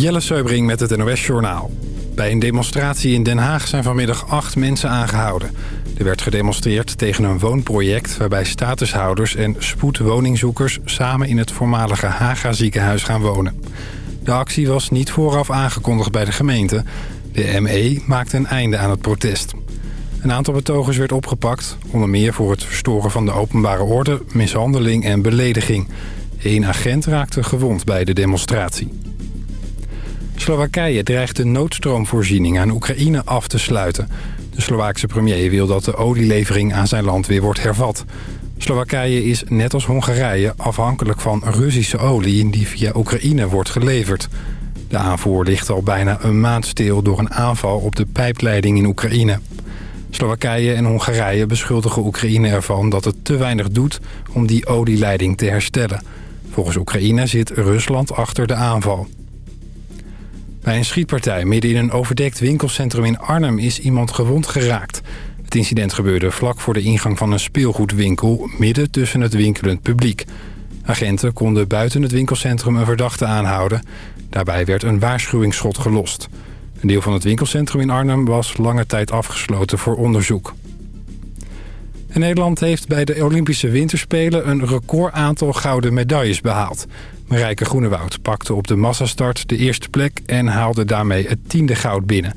Jelle Seubring met het NOS Journaal. Bij een demonstratie in Den Haag zijn vanmiddag acht mensen aangehouden. Er werd gedemonstreerd tegen een woonproject... waarbij statushouders en spoedwoningzoekers... samen in het voormalige Haga ziekenhuis gaan wonen. De actie was niet vooraf aangekondigd bij de gemeente. De ME maakte een einde aan het protest. Een aantal betogers werd opgepakt... onder meer voor het verstoren van de openbare orde... mishandeling en belediging. Eén agent raakte gewond bij de demonstratie. Slowakije dreigt de noodstroomvoorziening aan Oekraïne af te sluiten. De Slovaakse premier wil dat de olielevering aan zijn land weer wordt hervat. Slowakije is net als Hongarije afhankelijk van Russische olie... die via Oekraïne wordt geleverd. De aanvoer ligt al bijna een maand stil door een aanval op de pijpleiding in Oekraïne. Slowakije en Hongarije beschuldigen Oekraïne ervan dat het te weinig doet om die olieleiding te herstellen. Volgens Oekraïne zit Rusland achter de aanval. Bij een schietpartij midden in een overdekt winkelcentrum in Arnhem is iemand gewond geraakt. Het incident gebeurde vlak voor de ingang van een speelgoedwinkel... midden tussen het winkelend publiek. Agenten konden buiten het winkelcentrum een verdachte aanhouden. Daarbij werd een waarschuwingsschot gelost. Een deel van het winkelcentrum in Arnhem was lange tijd afgesloten voor onderzoek. Nederland heeft bij de Olympische Winterspelen een record aantal gouden medailles behaald. Marijke Groenewoud pakte op de massastart de eerste plek en haalde daarmee het tiende goud binnen.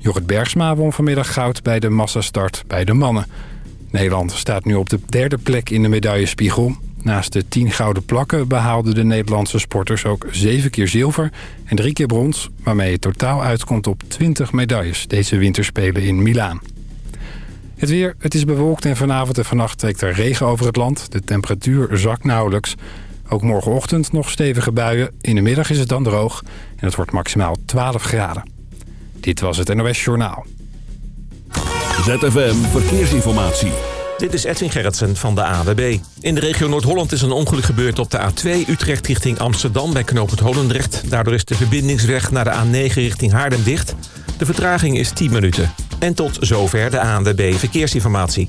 Jorrit Bergsma won vanmiddag goud bij de massastart bij de mannen. Nederland staat nu op de derde plek in de medaillespiegel. Naast de tien gouden plakken behaalden de Nederlandse sporters ook zeven keer zilver en drie keer brons... waarmee het totaal uitkomt op 20 medailles deze winterspelen in Milaan. Het weer, het is bewolkt en vanavond en vannacht trekt er regen over het land. De temperatuur zakt nauwelijks. Ook morgenochtend nog stevige buien. In de middag is het dan droog en het wordt maximaal 12 graden. Dit was het NOS Journaal. ZFM Verkeersinformatie. Dit is Edwin Gerritsen van de AWB. In de regio Noord-Holland is een ongeluk gebeurd op de A2 Utrecht richting Amsterdam bij knooppunt Holendrecht. Daardoor is de verbindingsweg naar de A9 richting Haarlem dicht. De vertraging is 10 minuten. En tot zover de ANWB Verkeersinformatie.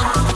Bye.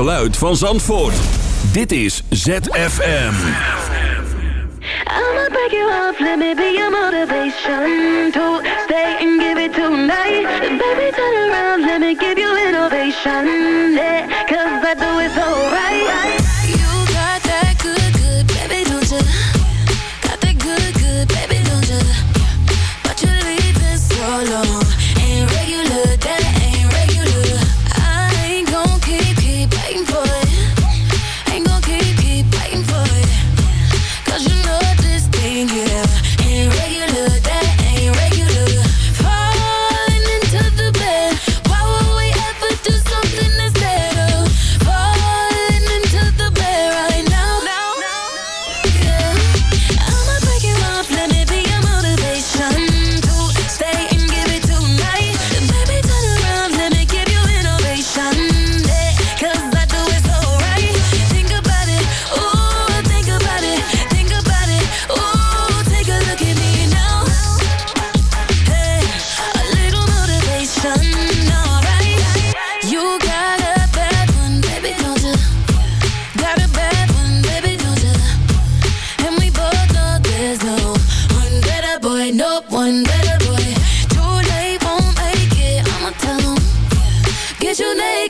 Geluid van Zandvoort. Dit is ZFM. To stay and give it tonight. Baby, turn around, let me give you. boy, no one better boy. Too late, won't make it. I'ma tell him, get your name.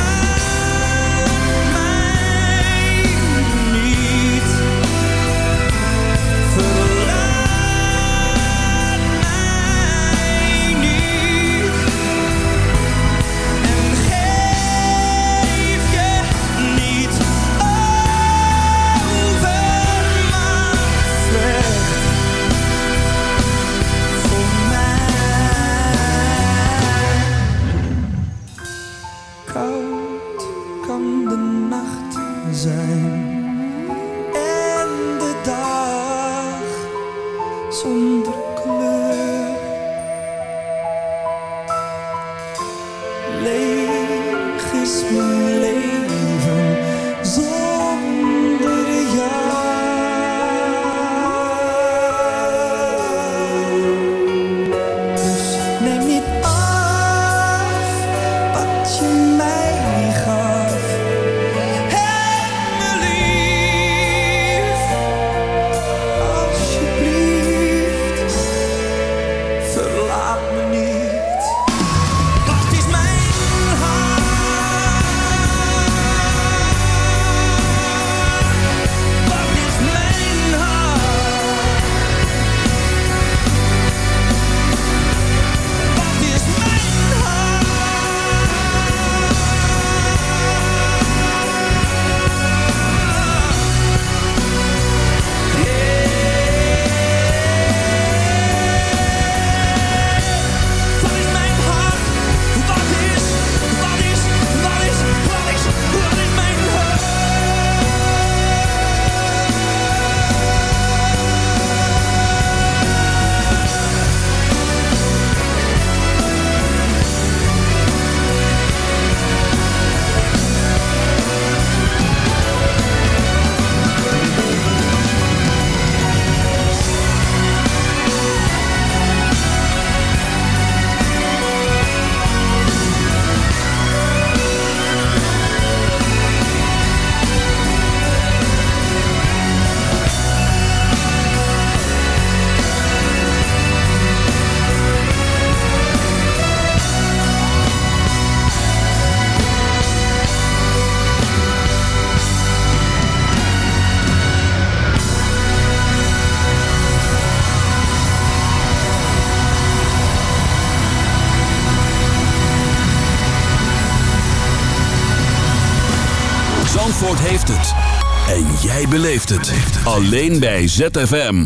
Alleen bij ZFM.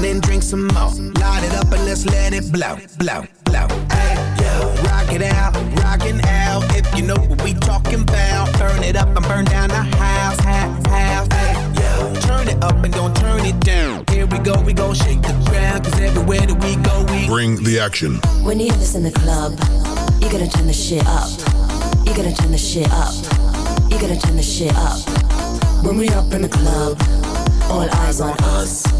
and then drink some more. Light it up and let's let it blow, blow, blow. Hey, yo. Rock it out, rockin' out. If you know what we talking about, burn it up and burn down the house, house, house. Hey, yo. Turn it up and don't turn it down. Here we go, we gon' shake the ground. Cause everywhere that we go, we Bring the action. When you have this in the club, you gotta turn the shit up. You gotta turn the shit up. You gotta turn the shit up. When we up in the club, all eyes on us.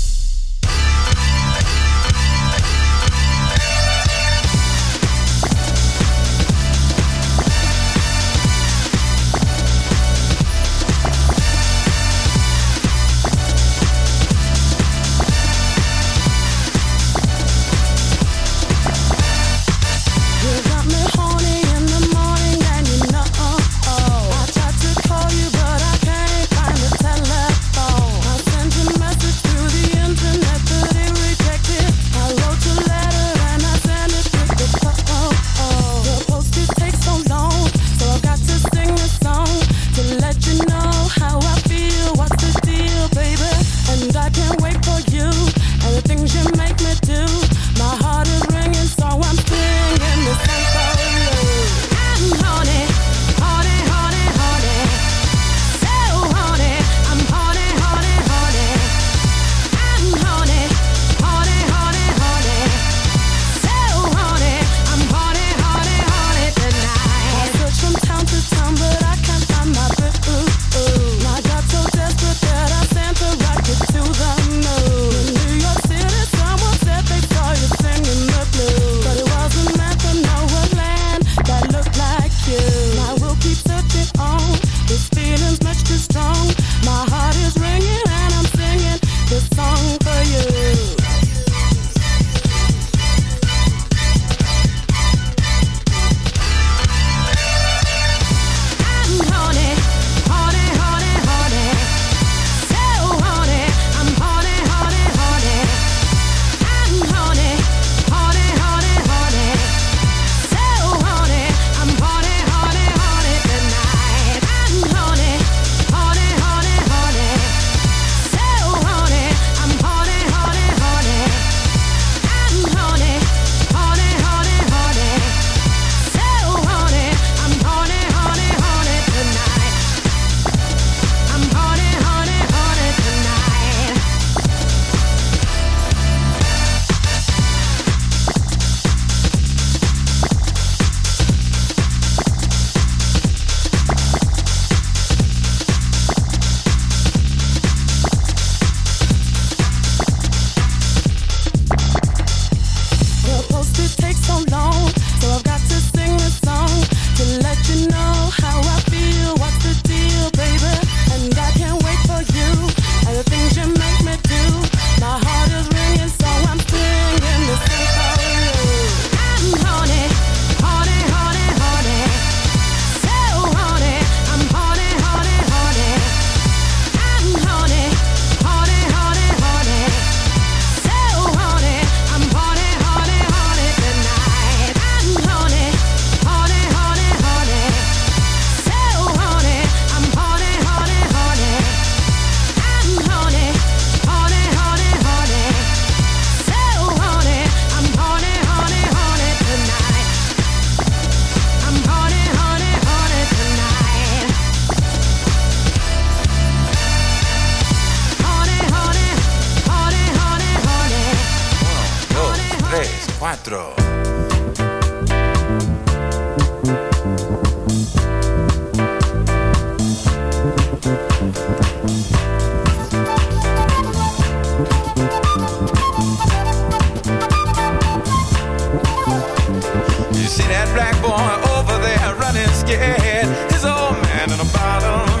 You see that black boy over there running scared? His old man in a bottom.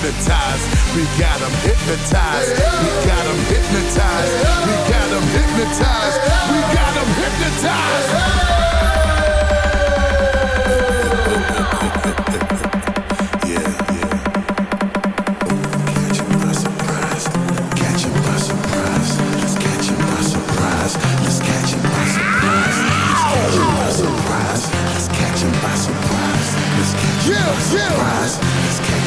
Hypnotized. We got 'em hypnotized. We got 'em hypnotized. We got 'em hypnotized. We got 'em hypnotized. Yeah, Catch 'em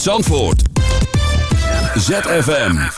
Zandvoort. ZFM.